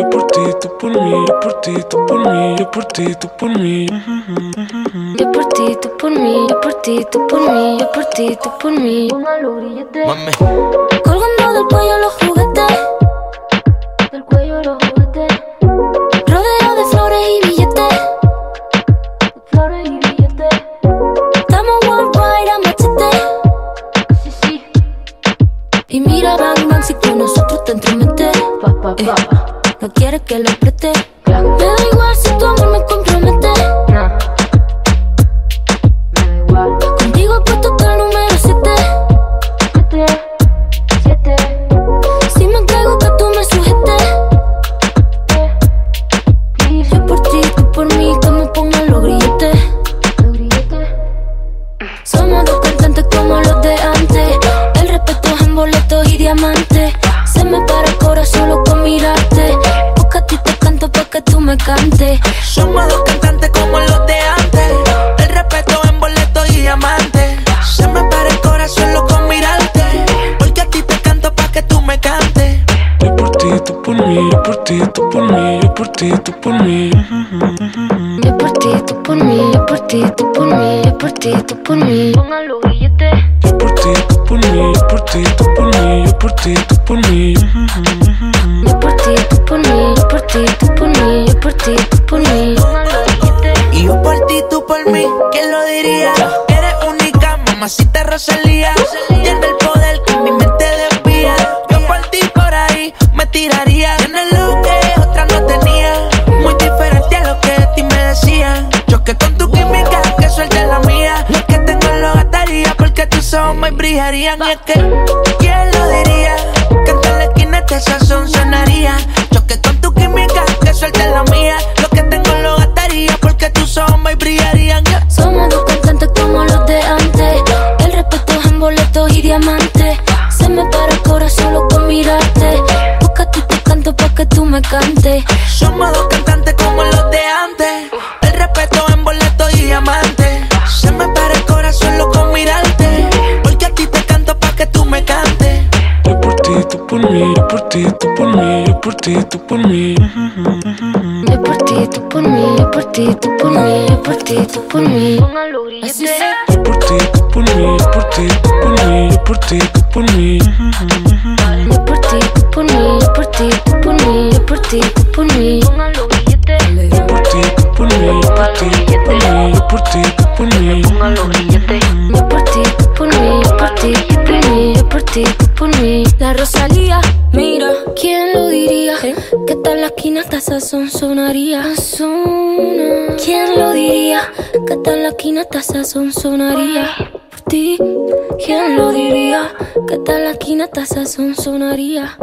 Yo por ti, tú por mí, yo por ti, tú por mí, yo por ti, tú por mí. Yo por ti, tú por mí, yo por ti, tú por mí, yo por ti, tú por mí. Mami. Colgando del cuello los juguetes. Del cuello los juguetes. Rodeo de flores y billetes. Flores y billetes. Estamos worldwide a machete. Sí, sí. Y mira, bang, bang, si con nosotros te entromete. Eh, no quieres que lo preste. Me da igual si tu amor me compromete. Contigo he puesto el número 7. Si me entrego que tú me sujetes. Yo por ti, tú por mí, que me pongan los grilletes. Somos dos Somos dos cantantes como los de antes. El respeto en boleto y diamante. Se me para el corazón loco mirarte. Porque a ti te canto pa' que tú me cantes. Yo por ti, tú por mí, yo por ti, tú por mí, yo por ti, tú por mí. Yo por ti, tú por mí, yo por ti, tú por mí, yo por ti, tú por mí. Pongan los billetes. Yo por ti, tú por mí, yo por ti, tú por mí, yo por ti, tú por mí. Yo por ti, tú por mí, yo por ti, tú por mí, yo por ti, por mí, ¿quién lo diría? Eres única, mamacita Rosalía. Tiene el poder que mi mente desvía. Yo por ti por ahí me tiraría. Tienes lo que otra no tenía. Muy diferente a lo que de ti me decían. Choque con tu química, que suelte la mía. Lo que tengo lo gastaría porque tus ojos me brillarían. Y es que, ¿quién lo diría? Diamantes. Se me para el corazón solo con mirarte. Porque a ti te canto pa' que tú me cantes. Somos dos cantantes como los de antes. El respeto en boleto y diamante. Se me para el corazón loco con mirarte. Porque a ti te canto pa' que tú me cantes. Yo por ti, tú por mí, yo por ti, tú por mí, yo por ti, tú por mí. Yo por ti, tú por mí, yo por ti, tú por mí, yo por ti, tú por mí. Así sea. Yo por ti, tú por mí, yo por ti, por mí, yo por ti, por mí. Yo por ti, por mí, yo por ti, por mí, yo por ti, por mí. Yo por ti, por mí, yo por ti, por mí, yo por ti, por mí. Yo por ti, por mí, yo por ti, por mí, yo por ti, por mí. La Rosalía, mira, ¿quién lo diría? Que tal la esquina hasta sazón sonaría. ¿Quién lo diría? Que tal la esquina hasta sazón sonaría. ¿Quién lo diría? Que tal la esquina hasta sazón sonaría.